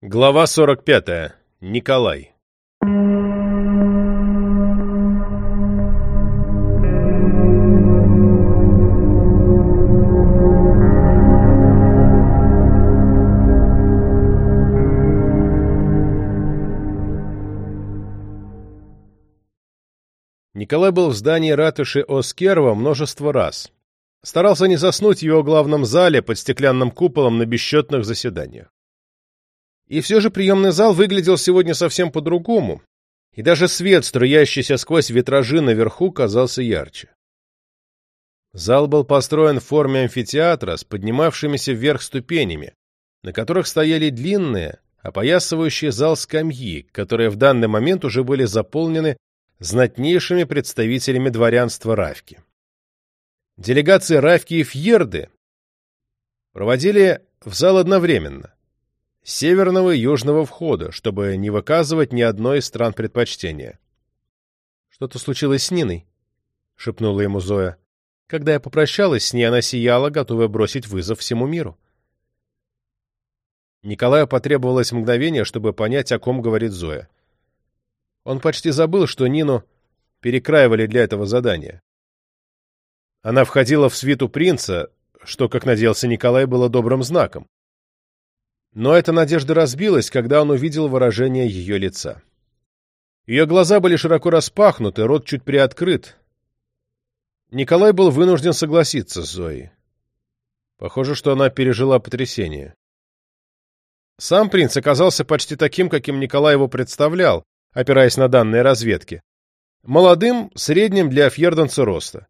Глава 45. Николай. Николай был в здании ратуши Оскерва множество раз. Старался не заснуть в его главном зале под стеклянным куполом на бесчетных заседаниях. И все же приемный зал выглядел сегодня совсем по-другому, и даже свет, струящийся сквозь витражи наверху, казался ярче. Зал был построен в форме амфитеатра с поднимавшимися вверх ступенями, на которых стояли длинные, опоясывающие зал скамьи, которые в данный момент уже были заполнены знатнейшими представителями дворянства Равки. Делегации Равки и Фьерды проводили в зал одновременно, северного и южного входа, чтобы не выказывать ни одной из стран предпочтения. «Что-то случилось с Ниной?» — шепнула ему Зоя. Когда я попрощалась с ней, она сияла, готовая бросить вызов всему миру. Николаю потребовалось мгновение, чтобы понять, о ком говорит Зоя. Он почти забыл, что Нину перекраивали для этого задания. Она входила в свиту принца, что, как надеялся Николай, было добрым знаком. Но эта надежда разбилась, когда он увидел выражение ее лица. Ее глаза были широко распахнуты, рот чуть приоткрыт. Николай был вынужден согласиться с Зоей. Похоже, что она пережила потрясение. Сам принц оказался почти таким, каким Николай его представлял, опираясь на данные разведки. Молодым, средним для фьерданца роста.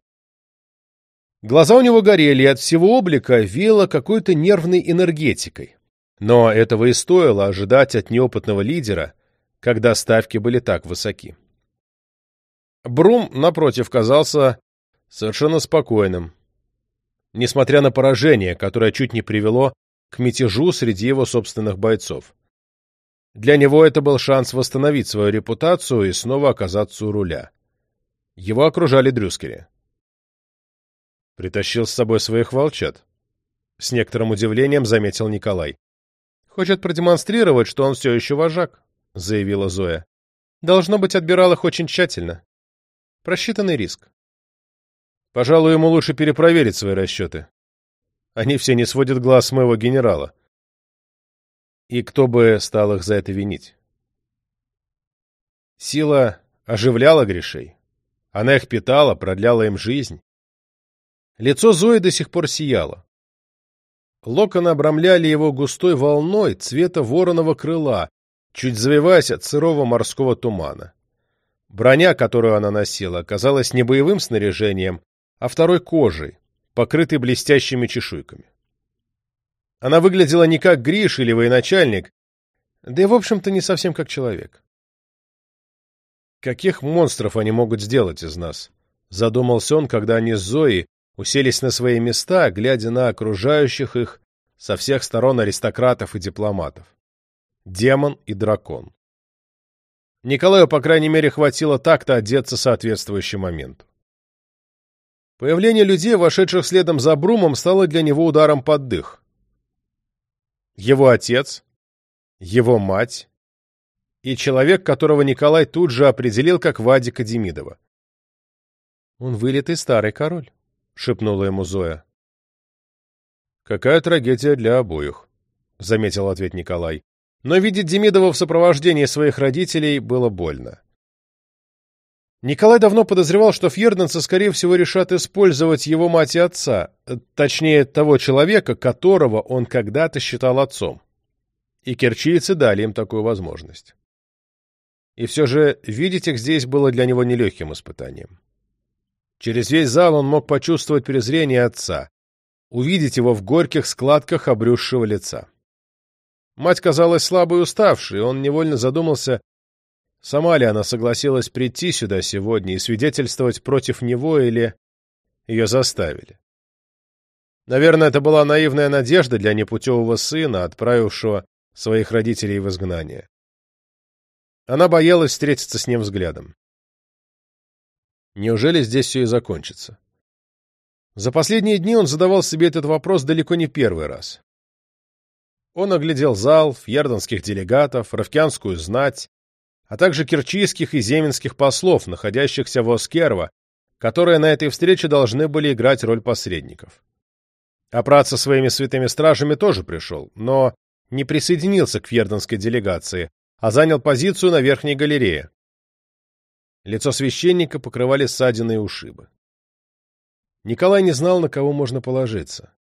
Глаза у него горели, и от всего облика веяло какой-то нервной энергетикой. Но этого и стоило ожидать от неопытного лидера, когда ставки были так высоки. Брум, напротив, казался совершенно спокойным, несмотря на поражение, которое чуть не привело к мятежу среди его собственных бойцов. Для него это был шанс восстановить свою репутацию и снова оказаться у руля. Его окружали дрюскери. Притащил с собой своих волчат. С некоторым удивлением заметил Николай. Хочет продемонстрировать, что он все еще вожак, — заявила Зоя. Должно быть, отбирал их очень тщательно. Просчитанный риск. Пожалуй, ему лучше перепроверить свои расчеты. Они все не сводят глаз с моего генерала. И кто бы стал их за это винить? Сила оживляла грешей. Она их питала, продляла им жизнь. Лицо Зои до сих пор сияло. Локоны обрамляли его густой волной цвета вороного крыла, чуть завиваясь от сырого морского тумана. Броня, которую она носила, казалась не боевым снаряжением, а второй кожей, покрытой блестящими чешуйками. Она выглядела не как Гриш или военачальник, да и, в общем-то, не совсем как человек. «Каких монстров они могут сделать из нас?» — задумался он, когда они с Зоей уселись на свои места, глядя на окружающих их со всех сторон аристократов и дипломатов. Демон и дракон. Николаю, по крайней мере, хватило так-то одеться соответствующий моменту. Появление людей, вошедших следом за Брумом, стало для него ударом под дых. Его отец, его мать и человек, которого Николай тут же определил как Вадика Демидова. Он вылитый старый король шепнула ему Зоя. Какая трагедия для обоих, заметил ответ Николай. Но видеть Демидова в сопровождении своих родителей было больно. Николай давно подозревал, что фьерденцы, скорее всего, решат использовать его мать и отца, точнее, того человека, которого он когда-то считал отцом. И керчийцы дали им такую возможность. И все же видеть их здесь было для него нелегким испытанием. Через весь зал он мог почувствовать презрение отца, увидеть его в горьких складках обрюзшего лица. Мать казалась слабой и уставшей, и он невольно задумался, сама ли она согласилась прийти сюда сегодня и свидетельствовать против него или ее заставили. Наверное, это была наивная надежда для непутевого сына, отправившего своих родителей в изгнание. Она боялась встретиться с ним взглядом. Неужели здесь все и закончится? За последние дни он задавал себе этот вопрос далеко не первый раз. Он оглядел зал, фьердонских делегатов, равкианскую знать, а также керчийских и земенских послов, находящихся в Оскерво, которые на этой встрече должны были играть роль посредников. Апрат со своими святыми стражами тоже пришел, но не присоединился к фьердонской делегации, а занял позицию на верхней галерее. Лицо священника покрывали ссадины и ушибы. Николай не знал, на кого можно положиться.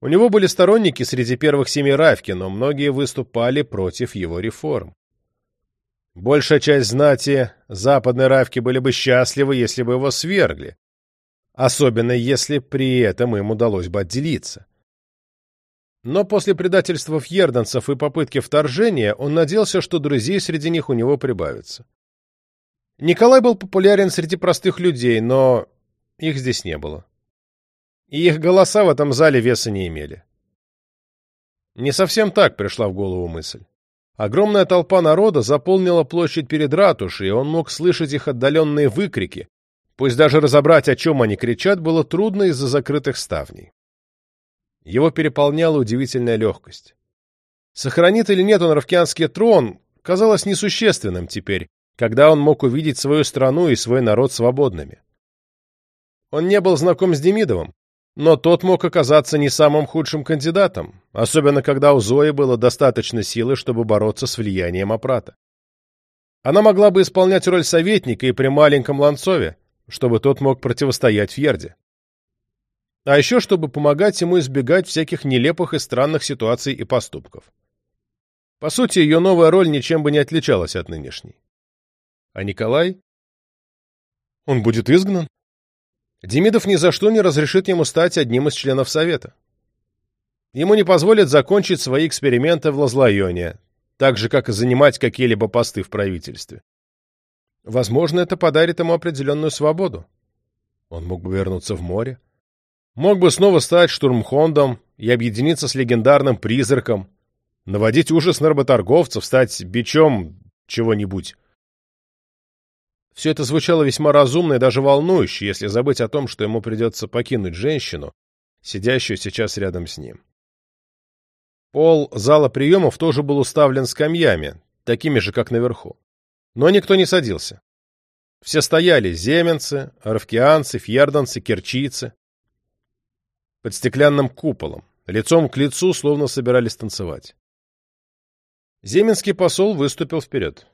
У него были сторонники среди первых семи Равки, но многие выступали против его реформ. Большая часть знати западной Равки были бы счастливы, если бы его свергли, особенно если при этом им удалось бы отделиться. Но после предательства фьерданцев и попытки вторжения он надеялся, что друзей среди них у него прибавится. Николай был популярен среди простых людей, но их здесь не было. И их голоса в этом зале веса не имели. Не совсем так пришла в голову мысль. Огромная толпа народа заполнила площадь перед ратушей, и он мог слышать их отдаленные выкрики. Пусть даже разобрать, о чем они кричат, было трудно из-за закрытых ставней. Его переполняла удивительная легкость. Сохранит или нет он равкианский трон, казалось несущественным теперь, когда он мог увидеть свою страну и свой народ свободными. Он не был знаком с Демидовым, но тот мог оказаться не самым худшим кандидатом, особенно когда у Зои было достаточно силы, чтобы бороться с влиянием Апрата. Она могла бы исполнять роль советника и при маленьком Ланцове, чтобы тот мог противостоять Фьерде. А еще, чтобы помогать ему избегать всяких нелепых и странных ситуаций и поступков. По сути, ее новая роль ничем бы не отличалась от нынешней. А Николай? Он будет изгнан? Демидов ни за что не разрешит ему стать одним из членов Совета. Ему не позволят закончить свои эксперименты в Лазлайоне, так же, как и занимать какие-либо посты в правительстве. Возможно, это подарит ему определенную свободу. Он мог бы вернуться в море. Мог бы снова стать штурмхондом и объединиться с легендарным призраком, наводить ужас на работорговцев, стать бичом чего-нибудь. Все это звучало весьма разумно и даже волнующе, если забыть о том, что ему придется покинуть женщину, сидящую сейчас рядом с ним. Пол зала приемов тоже был уставлен скамьями, такими же, как наверху. Но никто не садился. Все стояли — земенцы, арвкианцы, фьерданцы, керчийцы. Под стеклянным куполом, лицом к лицу, словно собирались танцевать. Земенский посол выступил вперед.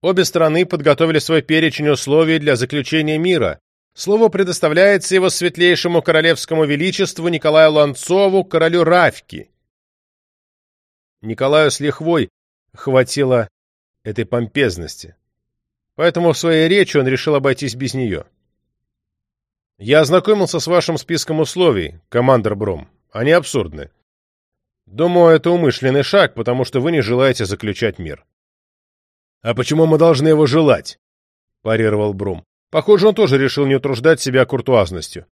Обе страны подготовили свой перечень условий для заключения мира. Слово предоставляется его светлейшему королевскому величеству Николаю Ланцову, королю Равки. Николаю с лихвой хватило этой помпезности. Поэтому в своей речи он решил обойтись без нее. «Я ознакомился с вашим списком условий, командор Бром. Они абсурдны. Думаю, это умышленный шаг, потому что вы не желаете заключать мир. «А почему мы должны его желать?» — парировал Брум. Похоже, он тоже решил не утруждать себя куртуазностью.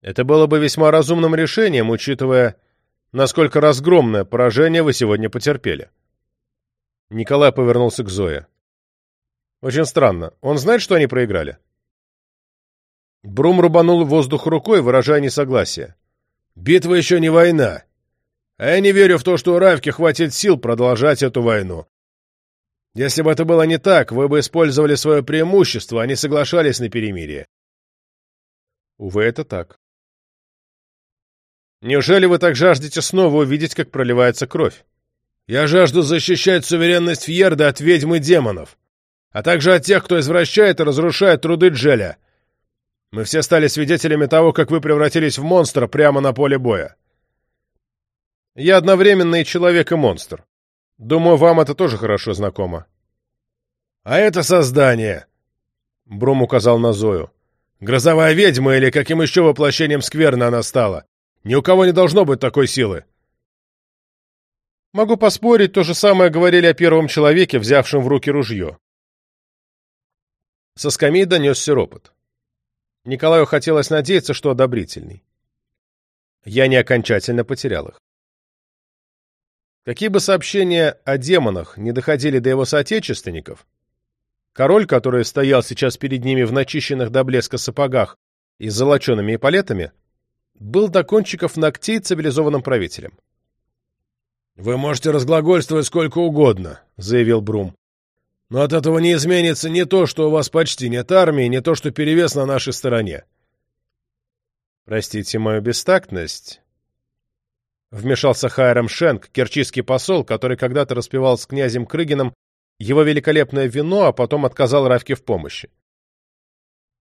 Это было бы весьма разумным решением, учитывая, насколько разгромное поражение вы сегодня потерпели. Николай повернулся к Зое. Очень странно. Он знает, что они проиграли? Брум рубанул в воздух рукой, выражая несогласие. «Битва еще не война. А я не верю в то, что у Равки хватит сил продолжать эту войну. Если бы это было не так, вы бы использовали свое преимущество, а не соглашались на перемирие. Увы, это так. Неужели вы так жаждете снова увидеть, как проливается кровь? Я жажду защищать суверенность Фьерда от ведьм и демонов, а также от тех, кто извращает и разрушает труды Джеля. Мы все стали свидетелями того, как вы превратились в монстра прямо на поле боя. Я одновременно и человек, и монстр. Думаю, вам это тоже хорошо знакомо. — А это создание! — Брум указал на Зою. — Грозовая ведьма или каким еще воплощением скверны она стала? Ни у кого не должно быть такой силы. Могу поспорить, то же самое говорили о первом человеке, взявшем в руки ружье. Со скамей донесся ропот. Николаю хотелось надеяться, что одобрительный. Я не окончательно потерял их. Какие бы сообщения о демонах не доходили до его соотечественников, король, который стоял сейчас перед ними в начищенных до блеска сапогах и с золочеными эполетами, был до кончиков ногтей цивилизованным правителем. «Вы можете разглагольствовать сколько угодно», — заявил Брум. «Но от этого не изменится не то, что у вас почти нет армии, не то, что перевес на нашей стороне». «Простите мою бестактность», — вмешался Хайрам Шенк, керчийский посол, который когда-то распевал с князем Крыгином его великолепное вино, а потом отказал Равке в помощи.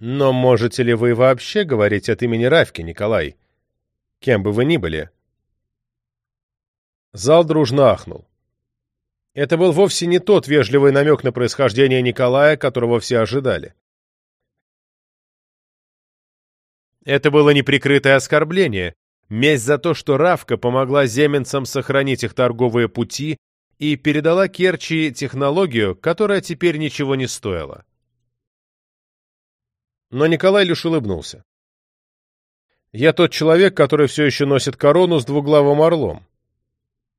«Но можете ли вы вообще говорить от имени Равки, Николай? Кем бы вы ни были?» Зал дружно ахнул. Это был вовсе не тот вежливый намек на происхождение Николая, которого все ожидали. Это было неприкрытое оскорбление, месть за то, что Равка помогла земенцам сохранить их торговые пути и передала Керчи технологию, которая теперь ничего не стоила. Но Николай лишь улыбнулся. «Я тот человек, который все еще носит корону с двуглавым орлом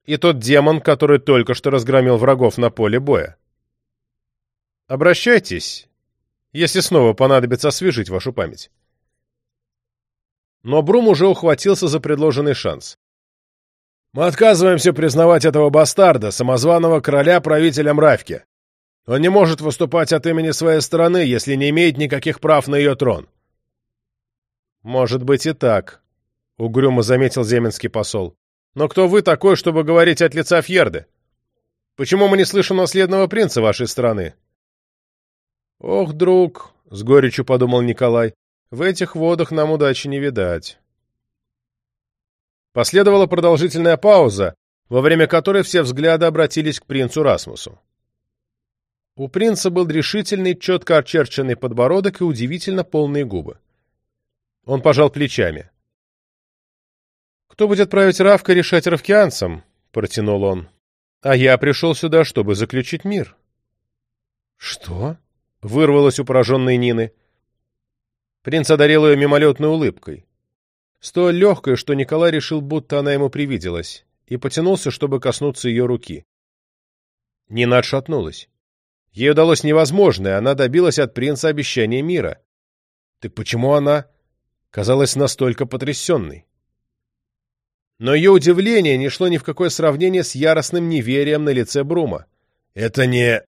и тот демон, который только что разгромил врагов на поле боя. Обращайтесь, если снова понадобится освежить вашу память. Но Брум уже ухватился за предложенный шанс. «Мы отказываемся признавать этого бастарда, самозваного короля правителем Равки. Он не может выступать от имени своей страны, если не имеет никаких прав на ее трон». «Может быть и так», — угрюмо заметил земенский посол. Но кто вы такой, чтобы говорить от лица Фьерды? Почему мы не слышим наследного принца вашей страны? Ох, друг, — с горечью подумал Николай, — в этих водах нам удачи не видать. Последовала продолжительная пауза, во время которой все взгляды обратились к принцу Расмусу. У принца был решительный, четко очерченный подбородок и удивительно полные губы. Он пожал плечами. «Кто будет править Равка, решать равкианцам?» — протянул он. «А я пришел сюда, чтобы заключить мир». «Что?» — вырвалось у пораженной Нины. Принц одарил ее мимолетной улыбкой. Столь легкой, что Николай решил, будто она ему привиделась, и потянулся, чтобы коснуться ее руки. Нина отшатнулась. Ей удалось невозможное, она добилась от принца обещания мира. Так почему она казалась настолько потрясенной? Но ее удивление не шло ни в какое сравнение с яростным неверием на лице Брума. «Это не...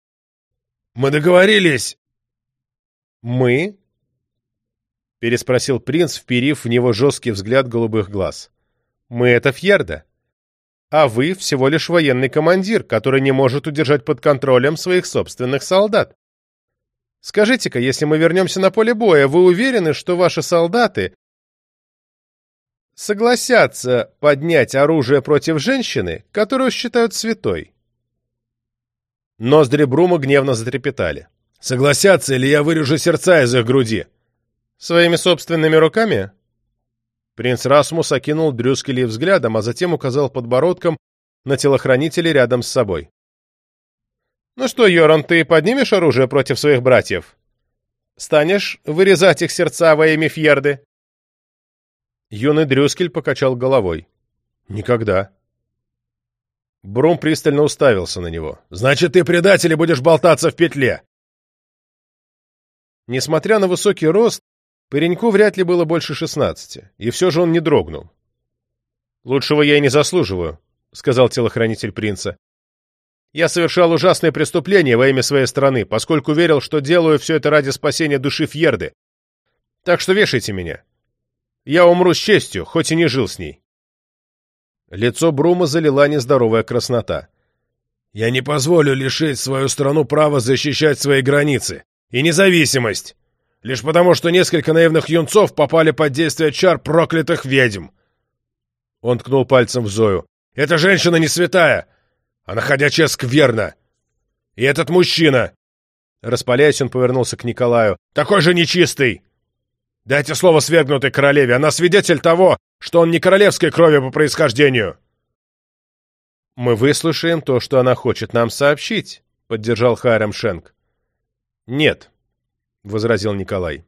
Мы договорились!» «Мы?» — переспросил принц, вперив в него жесткий взгляд голубых глаз. «Мы — это Фьерда. А вы всего лишь военный командир, который не может удержать под контролем своих собственных солдат. Скажите-ка, если мы вернемся на поле боя, вы уверены, что ваши солдаты согласятся поднять оружие против женщины, которую считают святой. Ноздри Брума гневно затрепетали. «Согласятся, или я вырежу сердца из их груди?» «Своими собственными руками?» Принц Расмус окинул Дрюскели взглядом, а затем указал подбородком на телохранителей рядом с собой. «Ну что, Йоран, ты поднимешь оружие против своих братьев? Станешь вырезать их сердца во имя Фьерды?» Юный Дрюскель покачал головой. «Никогда». Брум пристально уставился на него. «Значит, ты предатель и будешь болтаться в петле!» Несмотря на высокий рост, пареньку вряд ли было больше шестнадцати, и все же он не дрогнул. «Лучшего я и не заслуживаю», — сказал телохранитель принца. «Я совершал ужасное преступление во имя своей страны, поскольку верил, что делаю все это ради спасения души Фьерды. Так что вешайте меня. Я умру с честью, хоть и не жил с ней. Лицо Брума залила нездоровая краснота. «Я не позволю лишить свою страну права защищать свои границы и независимость, лишь потому что несколько наивных юнцов попали под действие чар проклятых ведьм!» Он ткнул пальцем в Зою. «Эта женщина не святая! Она ходячая скверна! И этот мужчина!» Распаляясь, он повернулся к Николаю. «Такой же нечистый!» Дайте слово свергнутой королеве, она свидетель того, что он не королевской крови по происхождению. Мы выслушаем то, что она хочет нам сообщить, поддержал Хайрам Шенк. Нет, возразил Николай.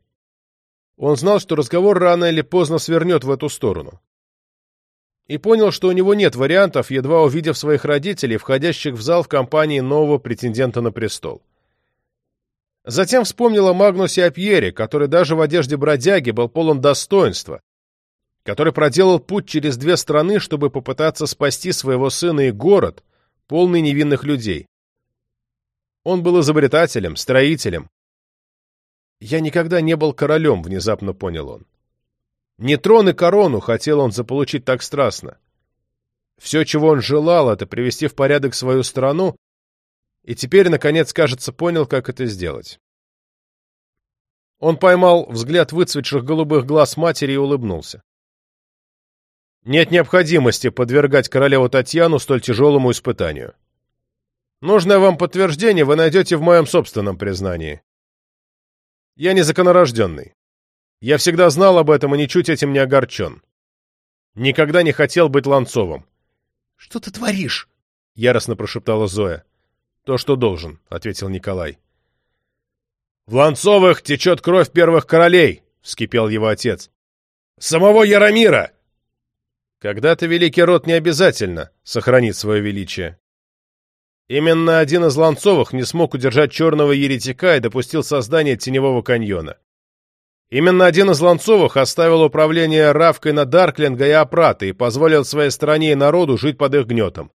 Он знал, что разговор рано или поздно свернет в эту сторону. И понял, что у него нет вариантов, едва увидев своих родителей, входящих в зал в компании нового претендента на престол. Затем вспомнила Магнусе о Пьере, который даже в одежде бродяги был полон достоинства, который проделал путь через две страны, чтобы попытаться спасти своего сына и город, полный невинных людей. Он был изобретателем, строителем. «Я никогда не был королем», — внезапно понял он. Не трон и корону хотел он заполучить так страстно. Все, чего он желал, это привести в порядок свою страну, и теперь, наконец, кажется, понял, как это сделать. Он поймал взгляд выцветших голубых глаз матери и улыбнулся. Нет необходимости подвергать королеву Татьяну столь тяжелому испытанию. Нужное вам подтверждение вы найдете в моем собственном признании. Я незаконорожденный. Я всегда знал об этом и ничуть этим не огорчен. Никогда не хотел быть Ланцовым. — Что ты творишь? — яростно прошептала Зоя. — То, что должен, — ответил Николай. — В Ланцовых течет кровь первых королей, — вскипел его отец. — Самого Яромира! Когда-то великий род не обязательно сохранит свое величие. Именно один из Ланцовых не смог удержать черного еретика и допустил создание Теневого каньона. Именно один из Ланцовых оставил управление Равкой на Дарклинга и Апрата и позволил своей стране и народу жить под их гнетом.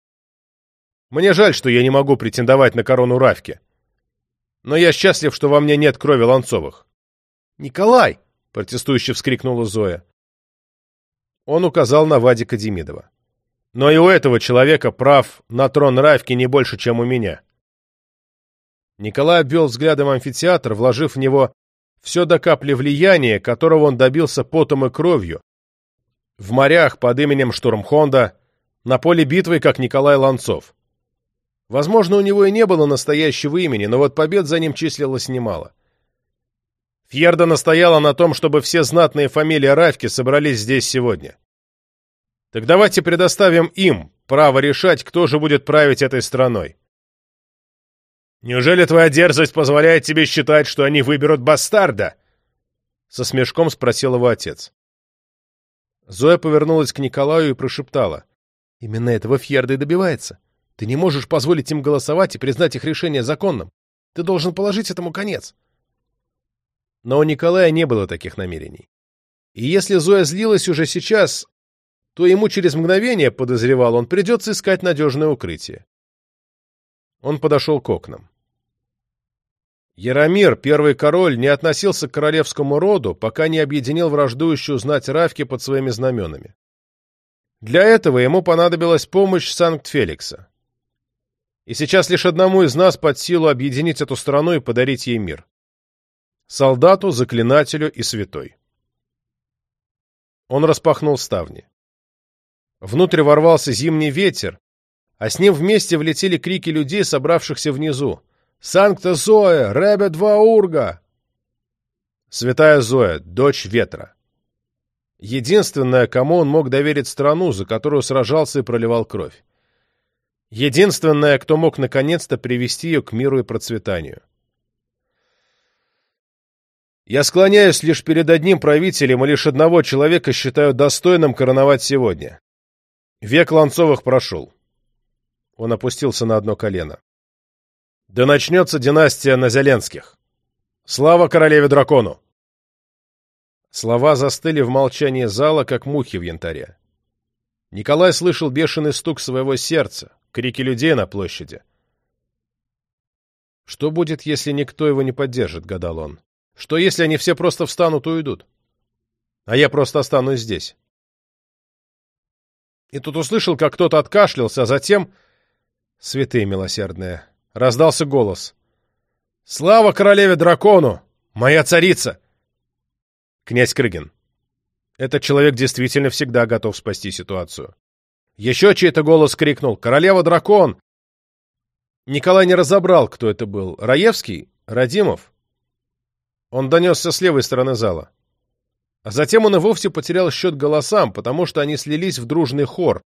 Мне жаль, что я не могу претендовать на корону Равки. Но я счастлив, что во мне нет крови Ланцовых. «Николай!» — протестующе вскрикнула Зоя. Он указал на Вадика Демидова. «Но и у этого человека прав на трон Равки не больше, чем у меня». Николай обвел взглядом амфитеатр, вложив в него все до капли влияния, которого он добился потом и кровью. В морях под именем Штурмхонда, на поле битвы, как Николай Ланцов. Возможно, у него и не было настоящего имени, но вот побед за ним числилось немало. Фьерда настояла на том, чтобы все знатные фамилии Равки собрались здесь сегодня. Так давайте предоставим им право решать, кто же будет править этой страной. «Неужели твоя дерзость позволяет тебе считать, что они выберут бастарда?» Со смешком спросил его отец. Зоя повернулась к Николаю и прошептала. «Именно этого Фьерда и добивается. Ты не можешь позволить им голосовать и признать их решение законным. Ты должен положить этому конец». Но у Николая не было таких намерений. И если Зоя злилась уже сейчас, то ему через мгновение, подозревал он, придется искать надежное укрытие. Он подошел к окнам. Яромир, первый король, не относился к королевскому роду, пока не объединил враждующую знать Равки под своими знаменами. Для этого ему понадобилась помощь Санкт-Феликса. И сейчас лишь одному из нас под силу объединить эту страну и подарить ей мир. Солдату, заклинателю и святой. Он распахнул ставни. Внутрь ворвался зимний ветер, а с ним вместе влетели крики людей, собравшихся внизу. Санкта Зоя! Ребе два урга!» Святая Зоя, дочь ветра. Единственная, кому он мог доверить страну, за которую сражался и проливал кровь. Единственная, кто мог наконец-то привести ее к миру и процветанию. Я склоняюсь лишь перед одним правителем, и лишь одного человека считаю достойным короновать сегодня. Век Ланцовых прошел. Он опустился на одно колено. Да начнется династия Назеленских. Слава королеве-дракону! Слова застыли в молчании зала, как мухи в янтаре. Николай слышал бешеный стук своего сердца, крики людей на площади. «Что будет, если никто его не поддержит?» — гадал он. «Что, если они все просто встанут и уйдут? А я просто останусь здесь?» И тут услышал, как кто-то откашлялся, а затем... Святые милосердные, Раздался голос. «Слава королеве-дракону! Моя царица!» Князь Крыгин. Этот человек действительно всегда готов спасти ситуацию. Еще чей-то голос крикнул «Королева-дракон!» Николай не разобрал, кто это был. Раевский? Радимов? Он донесся с левой стороны зала. А затем он и вовсе потерял счет голосам, потому что они слились в дружный хор,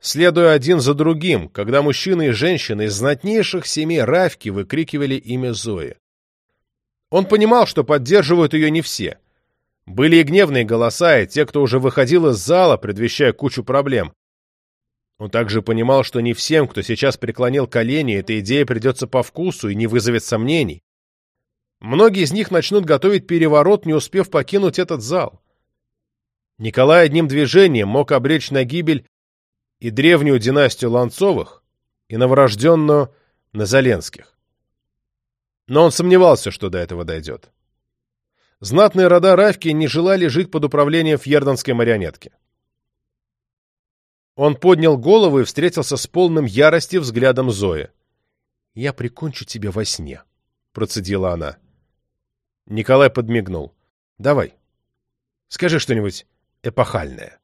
следуя один за другим, когда мужчины и женщины из знатнейших семей Равки выкрикивали имя Зои. Он понимал, что поддерживают ее не все. Были и гневные голоса, и те, кто уже выходил из зала, предвещая кучу проблем. Он также понимал, что не всем, кто сейчас преклонил колени, эта идея придется по вкусу и не вызовет сомнений. Многие из них начнут готовить переворот, не успев покинуть этот зал. Николай одним движением мог обречь на гибель и древнюю династию Ланцовых, и новорожденную Назаленских. Но он сомневался, что до этого дойдет. Знатные рода Равки не желали жить под управлением фьердонской марионетки. Он поднял голову и встретился с полным ярости взглядом Зои. «Я прикончу тебя во сне», — процедила она. Николай подмигнул. «Давай. Скажи что-нибудь эпохальное».